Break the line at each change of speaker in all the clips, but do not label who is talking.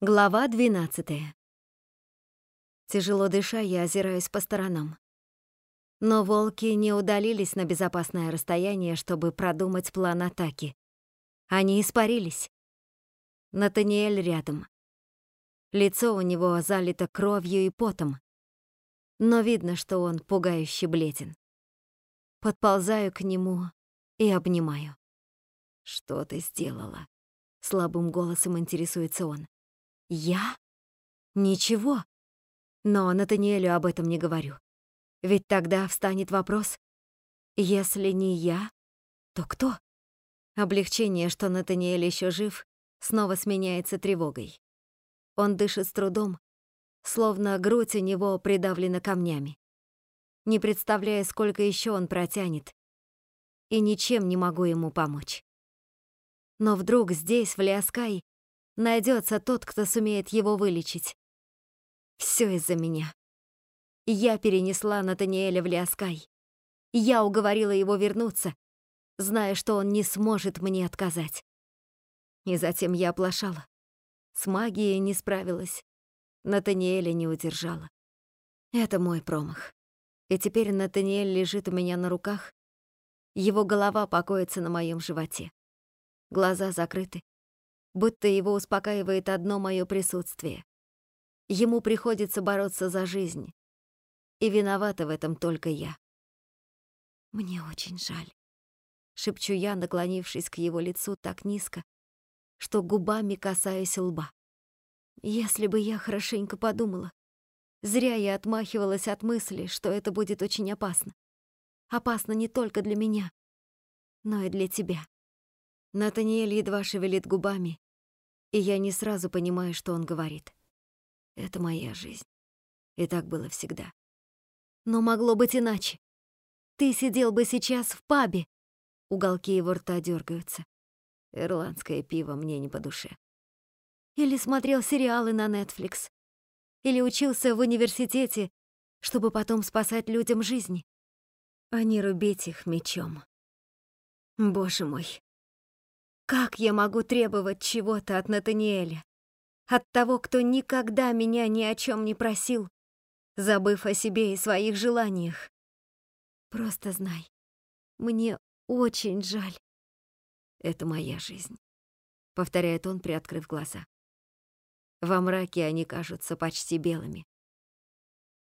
Глава 12. Тяжело дыша, я озираюсь по сторонам. Но волки не удалились на безопасное расстояние, чтобы продумать план атаки. Они испарились. Натаниэль рядом. Лицо у него залито кровью и потом. Но видно, что он пугающе бледен. Подползаю к нему и обнимаю. «Что ты сделала?» — слабым голосом интересуется он. Я? Ничего. Но Натаниэлю об этом не говорю. Ведь тогда встанет вопрос, если не я, то кто? Облегчение, что Натаниэль еще жив, снова сменяется тревогой. Он дышит с трудом, словно грудь у него придавлена камнями. Не представляя, сколько еще он протянет, и ничем не могу ему помочь. Но вдруг здесь, в Лиаскай, найдется тот, кто сумеет его вылечить. Все из-за меня. Я перенесла Натаниэля в Лиаскай. Я уговорила его вернуться, зная, что он не сможет мне отказать. И затем я оплошала. С магией не справилась. Натаниэля не удержала. Это мой промах. И теперь Натаниэль лежит у меня на руках. Его голова покоится на моем животе. Глаза закрыты будто его успокаивает одно мое присутствие. Ему приходится бороться за жизнь. И виновата в этом только я. «Мне очень жаль», — шепчу я, наклонившись к его лицу так низко, что губами касаюсь лба. Если бы я хорошенько подумала, зря я отмахивалась от мысли, что это будет очень опасно. Опасно не только для меня, но и для тебя. Натаниэль едва шевелит губами, и я не сразу понимаю, что он говорит. Это моя жизнь. И так было всегда. Но могло быть иначе. Ты сидел бы сейчас в пабе. Уголки его рта дергаются. Ирландское пиво мне не по душе. Или смотрел сериалы на Netflix. Или учился в университете, чтобы потом спасать людям жизни, а не рубить их мечом. Боже мой, как я могу требовать чего-то от Натаниэля? От того, кто никогда меня ни о чем не просил, забыв о себе и своих желаниях. Просто знай, мне очень жаль. Это моя жизнь, повторяет он, приоткрыв глаза. Во мраке они кажутся почти белыми.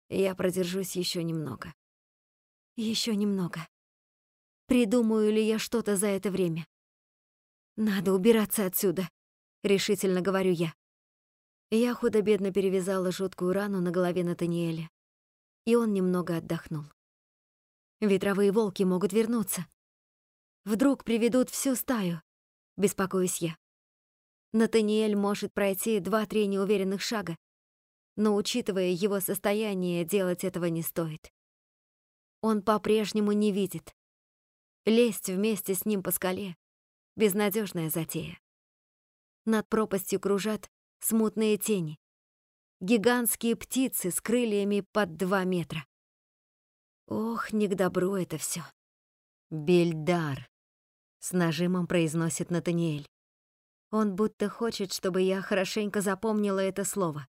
Я продержусь еще немного. Еще немного. Придумаю ли я что-то за это время? «Надо убираться отсюда», — решительно говорю я. Я худо-бедно перевязала жуткую рану на голове Натаниэля, и он немного отдохнул. Ветровые волки могут вернуться. Вдруг приведут всю стаю, беспокоюсь я. Натаниэль может пройти два-три неуверенных шага, но, учитывая его состояние, делать этого не стоит. Он по-прежнему не видит. Лезть вместе с ним по скале Безнадежная затея. Над пропастью кружат смутные тени. Гигантские птицы с крыльями под два метра. Ох, не к добру это все. Бельдар, с нажимом произносит Натаниэль. Он будто хочет, чтобы я хорошенько запомнила это слово.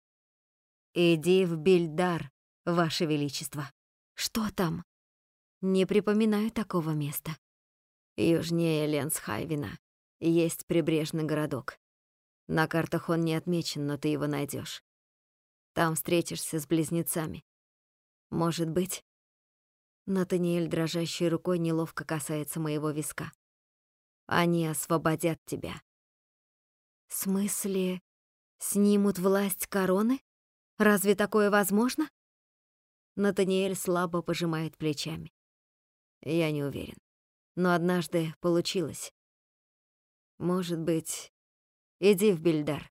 «Иди в Бельдар, Ваше Величество». «Что там?» «Не припоминаю такого места». Южнее Ленсхайвена есть прибрежный городок. На картах он не отмечен, но ты его найдешь. Там встретишься с близнецами. Может быть. Натаниэль дрожащей рукой неловко касается моего виска. Они освободят тебя. В смысле, снимут власть короны? Разве такое возможно? Натаниэль слабо пожимает плечами. Я не уверен но однажды получилось. Может быть, иди в Бильдар.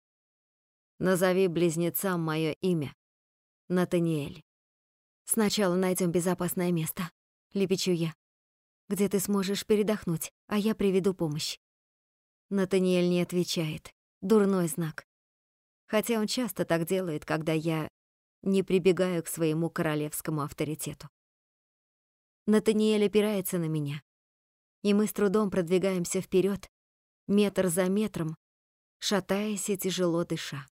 Назови близнецам мое имя. Натаниэль. Сначала найдем безопасное место, лепечу я, где ты сможешь передохнуть, а я приведу помощь. Натаниэль не отвечает. Дурной знак. Хотя он часто так делает, когда я не прибегаю к своему королевскому авторитету. Натаниэль опирается на меня, и мы с трудом продвигаемся вперед, метр за метром, шатаясь и тяжело дыша.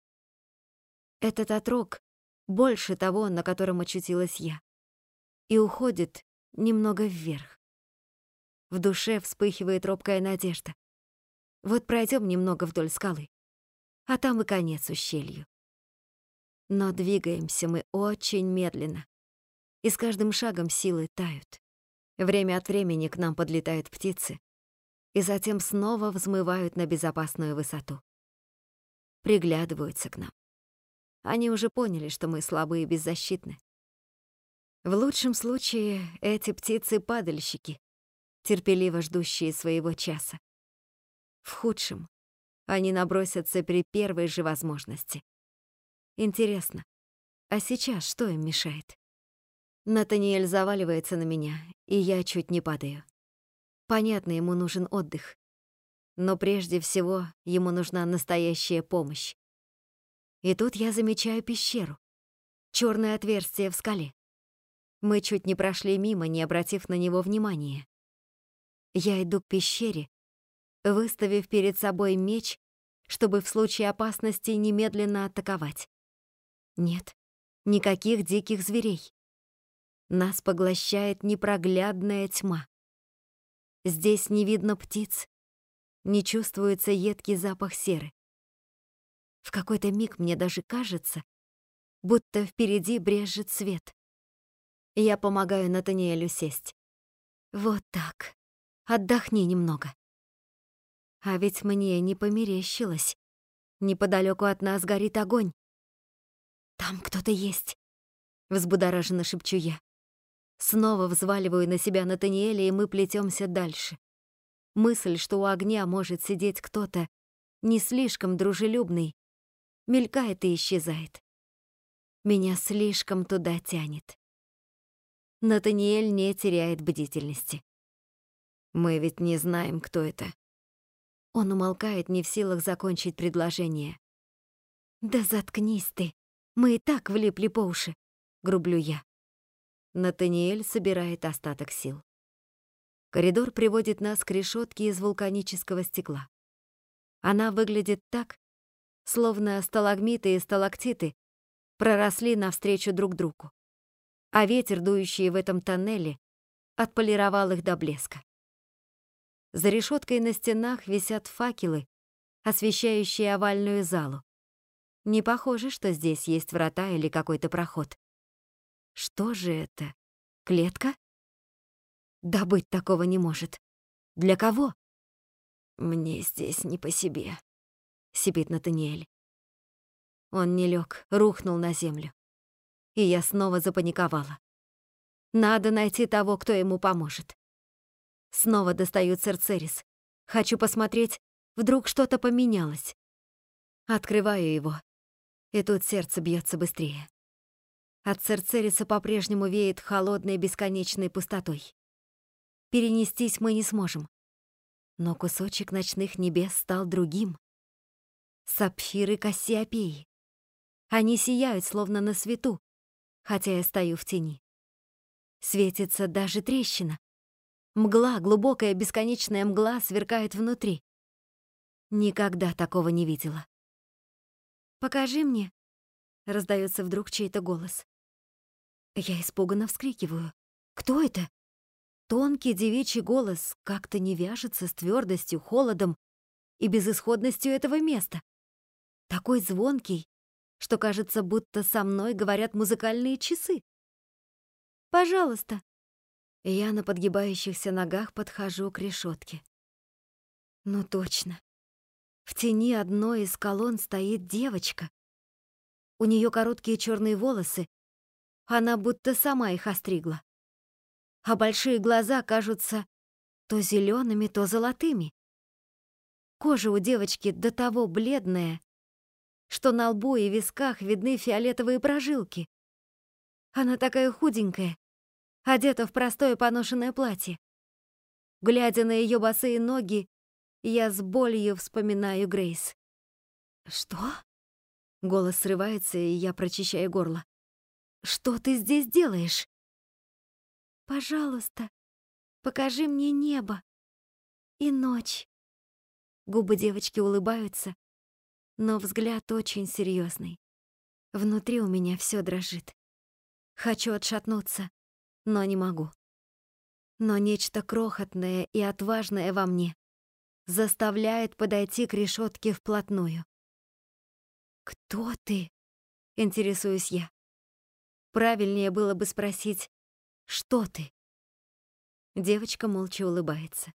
Этот отрог больше того, на котором очутилась я, и уходит немного вверх. В душе вспыхивает робкая надежда. Вот пройдем немного вдоль скалы, а там и конец ущелью. Но двигаемся мы очень медленно, и с каждым шагом силы тают. Время от времени к нам подлетают птицы, и затем снова взмывают на безопасную высоту. Приглядываются к нам. Они уже поняли, что мы слабы и беззащитны. В лучшем случае эти птицы-падальщики, терпеливо ждущие своего часа. В худшем они набросятся при первой же возможности. Интересно, а сейчас что им мешает? Натаниэль заваливается на меня, и я чуть не падаю. Понятно, ему нужен отдых. Но прежде всего ему нужна настоящая помощь. И тут я замечаю пещеру. Черное отверстие в скале. Мы чуть не прошли мимо, не обратив на него внимания. Я иду к пещере, выставив перед собой меч, чтобы в случае опасности немедленно атаковать. Нет, никаких диких зверей. Нас поглощает непроглядная тьма. Здесь не видно птиц, не чувствуется едкий запах серы. В какой-то миг мне даже кажется, будто впереди брежет свет. Я помогаю Натаниэлю сесть. Вот так. Отдохни немного. А ведь мне не померещилось. Неподалеку от нас горит огонь. Там кто-то есть. Взбудораженно шепчу я. Снова взваливаю на себя Натаниэля, и мы плетемся дальше. Мысль, что у огня может сидеть кто-то не слишком дружелюбный, мелькает и исчезает. Меня слишком туда тянет. Натаниэль не теряет бдительности. Мы ведь не знаем, кто это. Он умолкает, не в силах закончить предложение. Да заткнись ты. Мы и так влипли по уши, грублю я. Натаниэль собирает остаток сил. Коридор приводит нас к решетке из вулканического стекла. Она выглядит так, словно сталагмиты и сталактиты проросли навстречу друг другу а ветер, дующий в этом тоннеле, отполировал их до блеска. За решеткой на стенах висят факелы, освещающие овальную залу. Не похоже, что здесь есть врата или какой-то проход. Что же это? Клетка? Да быть такого не может. Для кого? Мне здесь не по себе, сипит Натаниэль. Он не лег, рухнул на землю и я снова запаниковала. Надо найти того, кто ему поможет. Снова достаю Церцерис. Хочу посмотреть, вдруг что-то поменялось. Открываю его, и тут сердце бьется быстрее. От Церцериса по-прежнему веет холодной бесконечной пустотой. Перенестись мы не сможем. Но кусочек ночных небес стал другим. Сапфиры Кассиопеи. Они сияют, словно на свету, хотя я стою в тени. Светится даже трещина. Мгла, глубокая бесконечная мгла сверкает внутри. Никогда такого не видела. «Покажи мне», — раздается вдруг чей-то голос. Я испуганно вскрикиваю. «Кто это?» Тонкий девичий голос как-то не вяжется с твердостью, холодом и безысходностью этого места. Такой звонкий, что кажется, будто со мной говорят музыкальные часы. «Пожалуйста». Я на подгибающихся ногах подхожу к решетке. Ну точно. В тени одной из колонн стоит девочка. У нее короткие черные волосы, она будто сама их остригла. А большие глаза кажутся то зелеными, то золотыми. Кожа у девочки до того бледная, что на лбу и висках видны фиолетовые прожилки. Она такая худенькая, одета в простое поношенное платье. Глядя на ее босые ноги, я с болью вспоминаю Грейс. «Что?» Голос срывается, и я прочищаю горло. «Что ты здесь делаешь?» «Пожалуйста, покажи мне небо и ночь». Губы девочки улыбаются, но взгляд очень серьезный. Внутри у меня все дрожит. Хочу отшатнуться, но не могу. Но нечто крохотное и отважное во мне заставляет подойти к решетке вплотную. «Кто ты?» — интересуюсь я. Правильнее было бы спросить «Что ты?». Девочка молча улыбается.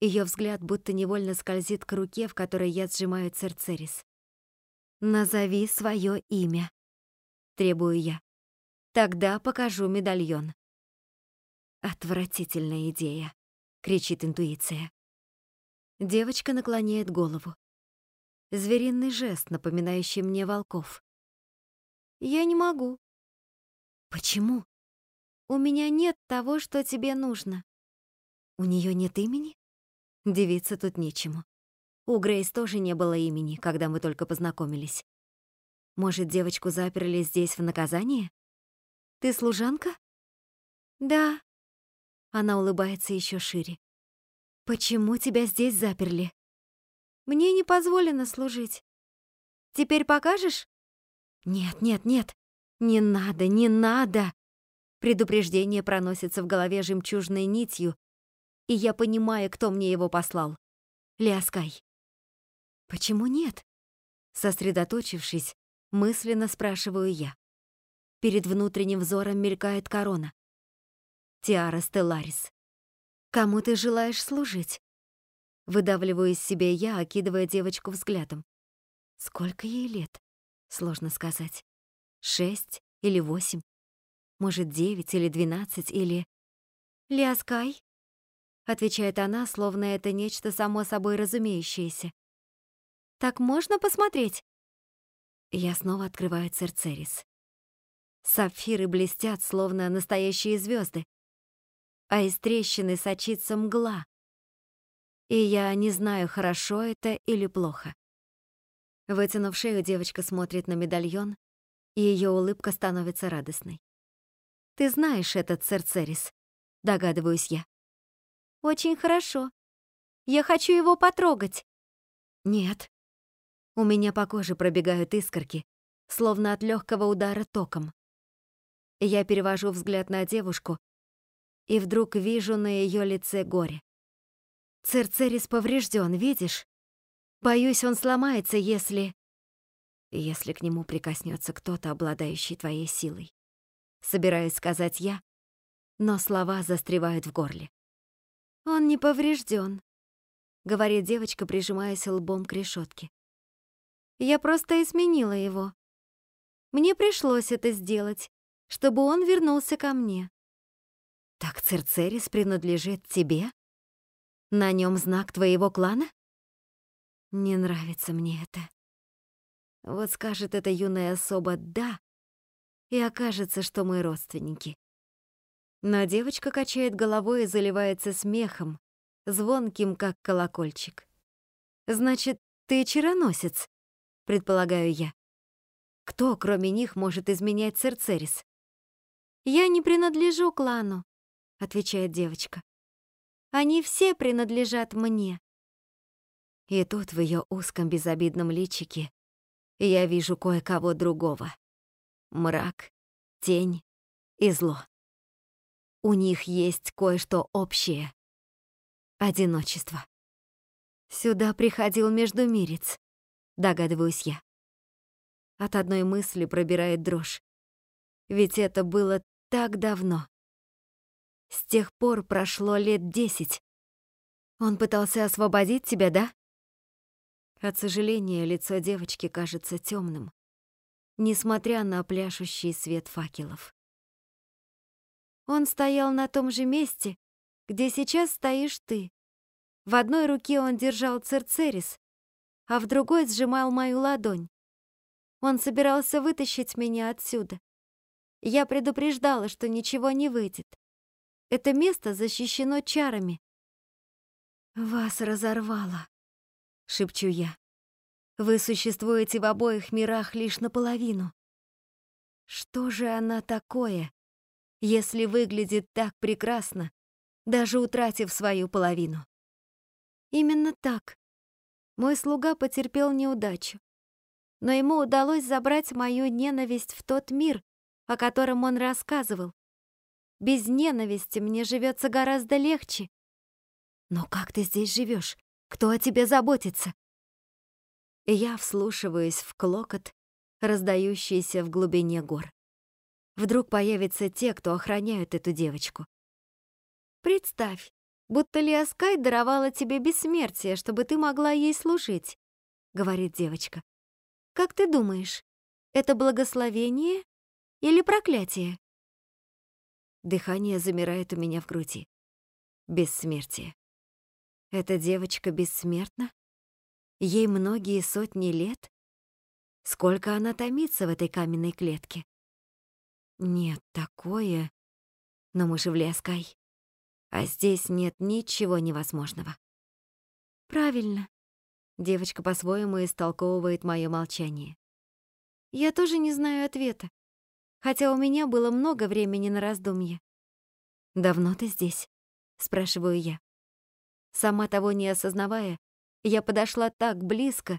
Ее взгляд будто невольно скользит к руке, в которой я сжимаю церцерис. «Назови свое имя», — требую я. «Тогда покажу медальон». «Отвратительная идея», — кричит интуиция. Девочка наклоняет голову. Звериный жест, напоминающий мне волков. «Я не могу». «Почему?» «У меня нет того, что тебе нужно». «У нее нет имени?» Девица тут нечему. У Грейс тоже не было имени, когда мы только познакомились. Может, девочку заперли здесь в наказание? Ты служанка? Да. Она улыбается еще шире. Почему тебя здесь заперли? Мне не позволено служить. Теперь покажешь? Нет, нет, нет. Не надо, не надо. Предупреждение проносится в голове жемчужной нитью, и я понимаю, кто мне его послал. Ляскай. Почему нет? Сосредоточившись, мысленно спрашиваю я. Перед внутренним взором мелькает корона. Тиара Стелларис. Кому ты желаешь служить? Выдавливаю из себя я, окидывая девочку взглядом. Сколько ей лет? Сложно сказать. Шесть или восемь? Может, девять или двенадцать или... Ляскай? отвечает она, словно это нечто само собой разумеющееся. Так можно посмотреть? Я снова открываю Церцерис. Сапфиры блестят, словно настоящие звезды, а из трещины сочится мгла. И я не знаю, хорошо это или плохо. Вытянув шею, девочка смотрит на медальон, и ее улыбка становится радостной. «Ты знаешь этот Церцерис», — догадываюсь я. Очень хорошо. Я хочу его потрогать. Нет. У меня по коже пробегают искорки, словно от легкого удара током. Я перевожу взгляд на девушку и вдруг вижу на ее лице горе. Церцерис поврежден, видишь? Боюсь, он сломается, если... Если к нему прикоснется кто-то, обладающий твоей силой. Собираюсь сказать я, но слова застревают в горле. «Он не поврежден», — говорит девочка, прижимаясь лбом к решетке. «Я просто изменила его. Мне пришлось это сделать, чтобы он вернулся ко мне». «Так Церцерис принадлежит тебе? На нем знак твоего клана?» «Не нравится мне это». Вот скажет эта юная особа «да», и окажется, что мы родственники. Но девочка качает головой и заливается смехом, звонким, как колокольчик. «Значит, ты чароносец?» — предполагаю я. Кто, кроме них, может изменять Церцерис? «Я не принадлежу клану», — отвечает девочка. «Они все принадлежат мне». И тут в ее узком безобидном личике я вижу кое-кого другого. Мрак, тень и зло. У них есть кое-что общее. Одиночество. Сюда приходил междумирец, догадываюсь я. От одной мысли пробирает дрожь. Ведь это было так давно. С тех пор прошло лет десять. Он пытался освободить тебя, да? От сожаления лицо девочки кажется темным, несмотря на пляшущий свет факелов. Он стоял на том же месте, где сейчас стоишь ты. В одной руке он держал церцерис, а в другой сжимал мою ладонь. Он собирался вытащить меня отсюда. Я предупреждала, что ничего не выйдет. Это место защищено чарами. «Вас разорвало», — шепчу я. «Вы существуете в обоих мирах лишь наполовину. Что же она такое, если выглядит так прекрасно, даже утратив свою половину. Именно так. Мой слуга потерпел неудачу. Но ему удалось забрать мою ненависть в тот мир, о котором он рассказывал. Без ненависти мне живется гораздо легче. Но как ты здесь живешь? Кто о тебе заботится? Я вслушиваюсь в клокот, раздающийся в глубине гор. Вдруг появятся те, кто охраняют эту девочку. Представь, будто Лиаскай даровала тебе бессмертие, чтобы ты могла ей служить, говорит девочка. Как ты думаешь, это благословение или проклятие? Дыхание замирает у меня в груди. Бессмертие. Эта девочка бессмертна? Ей многие сотни лет? Сколько она томится в этой каменной клетке? Нет, такое... Но мы же в Лескай. А здесь нет ничего невозможного. Правильно. Девочка по-своему истолковывает мое молчание. Я тоже не знаю ответа, хотя у меня было много времени на раздумье. «Давно ты здесь?» — спрашиваю я. Сама того не осознавая, я подошла так близко,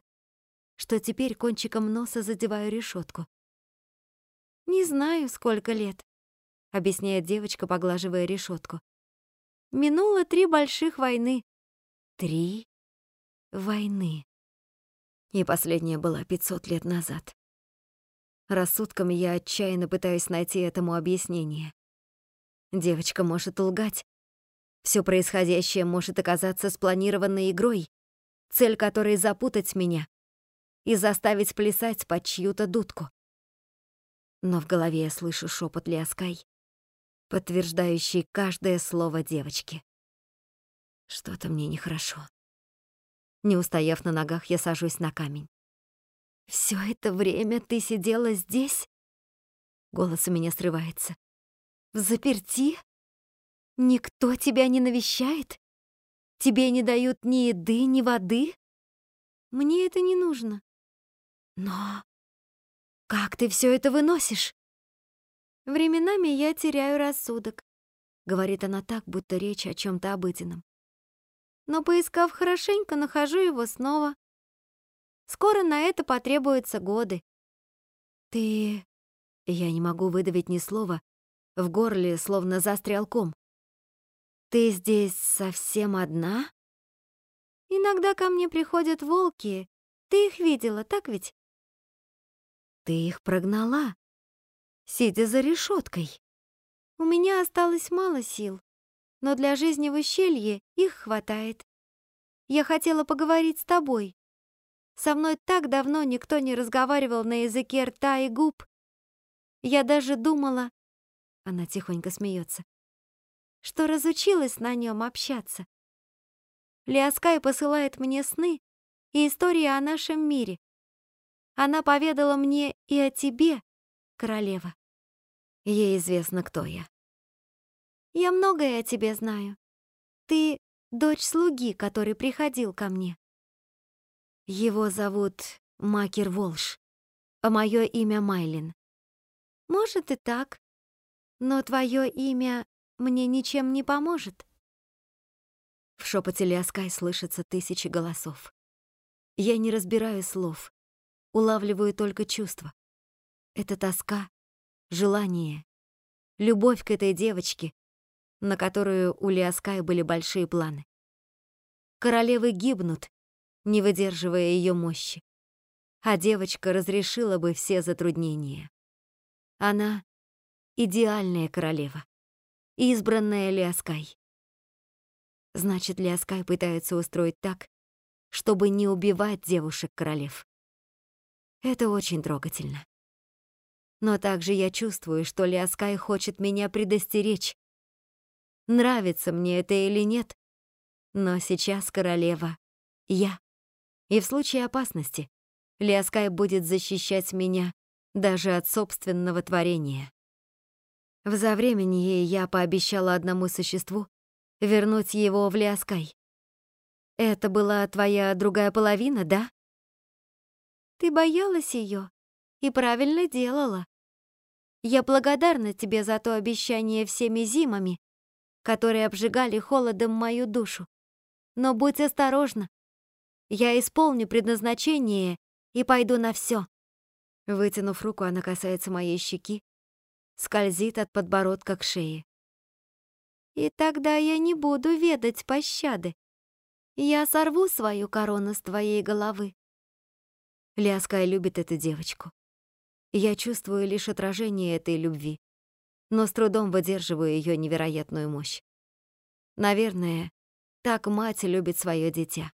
что теперь кончиком носа задеваю решетку. «Не знаю, сколько лет», — объясняет девочка, поглаживая решетку. «Минуло три больших войны». «Три войны». И последняя была 500 лет назад. Рассудком я отчаянно пытаюсь найти этому объяснение. Девочка может лгать. Все происходящее может оказаться спланированной игрой, цель которой запутать меня и заставить плясать под чью-то дудку. Но в голове я слышу шепот Лиаскай, подтверждающий каждое слово девочки. Что-то мне нехорошо. Не устояв на ногах, я сажусь на камень. Все это время ты сидела здесь?» Голос у меня срывается. «В заперти? Никто тебя не навещает? Тебе не дают ни еды, ни воды? Мне это не нужно. Но как ты все это выносишь?» «Временами я теряю рассудок», — говорит она так, будто речь о чем то обыденном. «Но поискав хорошенько, нахожу его снова. Скоро на это потребуются годы. Ты... Я не могу выдавить ни слова. В горле словно застрял ком. Ты здесь совсем одна? Иногда ко мне приходят волки. Ты их видела, так ведь? Ты их прогнала, сидя за решеткой. У меня осталось мало сил, но для жизни в ущелье их хватает. Я хотела поговорить с тобой, со мной так давно никто не разговаривал на языке рта и губ. Я даже думала, она тихонько смеется, что разучилась на нем общаться. Лиаскай посылает мне сны и истории о нашем мире. Она поведала мне и о тебе, королева. Ей известно, кто я. Я многое о тебе знаю. Ты дочь слуги, который приходил ко мне. Его зовут Макер Волш, а мое имя Майлин. Может и так, но твое имя мне ничем не поможет. В шепоте Лиаскай слышится тысячи голосов. Я не разбираю слов, улавливаю только чувства. Это тоска, желание, любовь к этой девочке, на которую у Лиаскай были большие планы. Королевы гибнут, не выдерживая ее мощи. А девочка разрешила бы все затруднения. Она — идеальная королева, избранная Лиаскай. Значит, Лиаскай пытается устроить так, чтобы не убивать девушек-королев. Это очень трогательно. Но также я чувствую, что Лиаскай хочет меня предостеречь. Нравится мне это или нет, но сейчас королева — я. И в случае опасности Лиаскай будет защищать меня даже от собственного творения. В завременье я пообещала одному существу вернуть его в Лиаскай. Это была твоя другая половина, да? Ты боялась ее и правильно делала. Я благодарна тебе за то обещание всеми зимами, которые обжигали холодом мою душу. Но будь осторожна, я исполню предназначение и пойду на все. Вытянув руку, она касается моей щеки, скользит от подбородка к шее. «И тогда я не буду ведать пощады. Я сорву свою корону с твоей головы». Ляская любит эту девочку. Я чувствую лишь отражение этой любви, но с трудом выдерживаю ее невероятную мощь. Наверное, так мать любит свое дитя.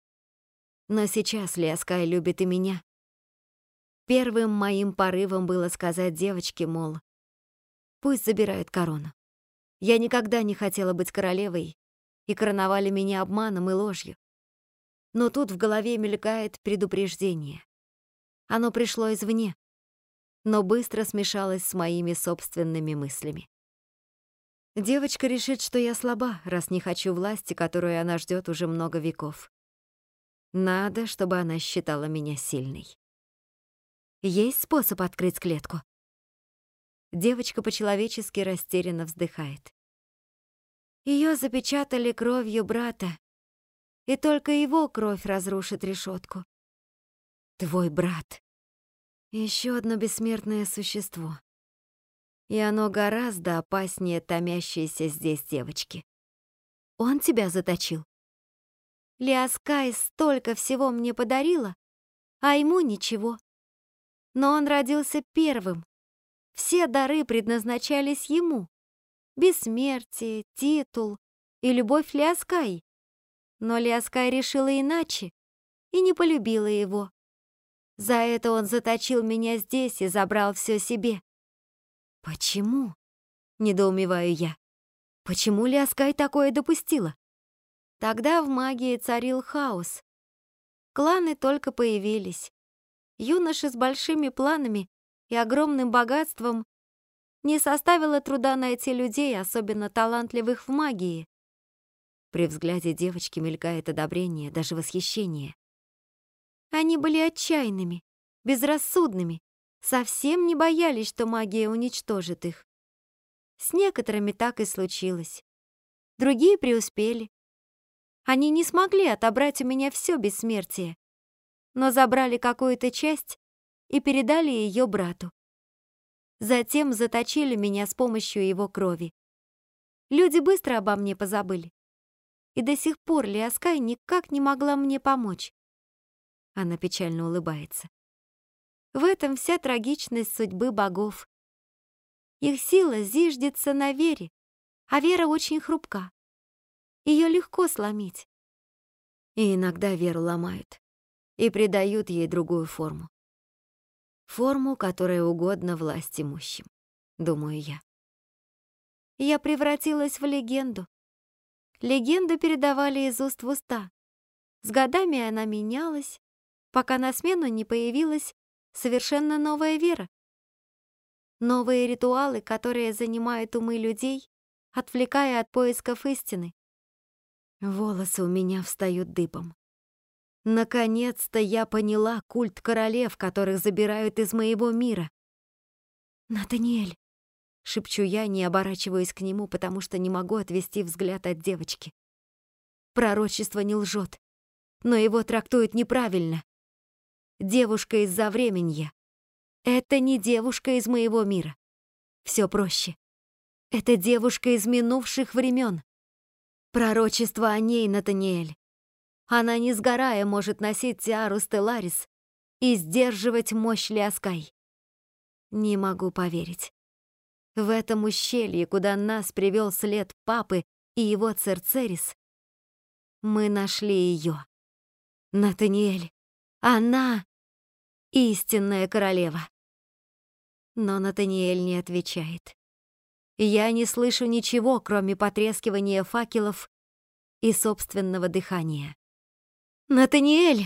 Но сейчас Ляская любит и меня. Первым моим порывом было сказать девочке, мол, пусть забирает корону. Я никогда не хотела быть королевой, и короновали меня обманом и ложью. Но тут в голове мелькает предупреждение. Оно пришло извне, но быстро смешалось с моими собственными мыслями. Девочка решит, что я слаба, раз не хочу власти, которую она ждет уже много веков. Надо, чтобы она считала меня сильной. Есть способ открыть клетку? Девочка по-человечески растерянно вздыхает. Ее запечатали кровью брата, и только его кровь разрушит решетку. Твой брат. Еще одно бессмертное существо. И оно гораздо опаснее томящейся здесь девочки. Он тебя заточил? Лиаскай столько всего мне подарила, а ему ничего. Но он родился первым. Все дары предназначались ему. Бессмертие, титул и любовь Лиаскай. Но Лиаскай решила иначе и не полюбила его. За это он заточил меня здесь и забрал все себе. Почему? Недоумеваю я. Почему Лиаскай такое допустила? Тогда в магии царил хаос. Кланы только появились. Юноши с большими планами и огромным богатством не составило труда найти людей, особенно талантливых в магии. При взгляде девочки мелькает одобрение, даже восхищение. Они были отчаянными, безрассудными, совсем не боялись, что магия уничтожит их. С некоторыми так и случилось. Другие преуспели. Они не смогли отобрать у меня все бессмертие, но забрали какую-то часть и передали ее брату. Затем заточили меня с помощью его крови. Люди быстро обо мне позабыли. И до сих пор Лиаскай никак не могла мне помочь. Она печально улыбается. В этом вся трагичность судьбы богов. Их сила зиждется на вере, а вера очень хрупка. Ее легко сломить. И иногда веру ломают и придают ей другую форму. Форму, которая угодна власть имущим, думаю я. Я превратилась в легенду. Легенду передавали из уст в уста. С годами она менялась, пока на смену не появилась совершенно новая вера. Новые ритуалы, которые занимают умы людей, отвлекая от поисков истины. Волосы у меня встают дыбом. Наконец-то я поняла культ королев, которых забирают из моего мира. «Натаниэль!» — шепчу я, не оборачиваясь к нему, потому что не могу отвести взгляд от девочки. Пророчество не лжет, но его трактуют неправильно. Девушка из-за времени. Это не девушка из моего мира. Все проще. Это девушка из минувших времен. Пророчество о ней, Натаниэль. Она, не сгорая, может носить тиару Стелларис и сдерживать мощь Лиаскай. Не могу поверить. В этом ущелье, куда нас привел след папы и его Церцерис, мы нашли ее. Натаниэль, она истинная королева. Но Натаниэль не отвечает. Я не слышу ничего, кроме потрескивания факелов и собственного дыхания. «Натаниэль!»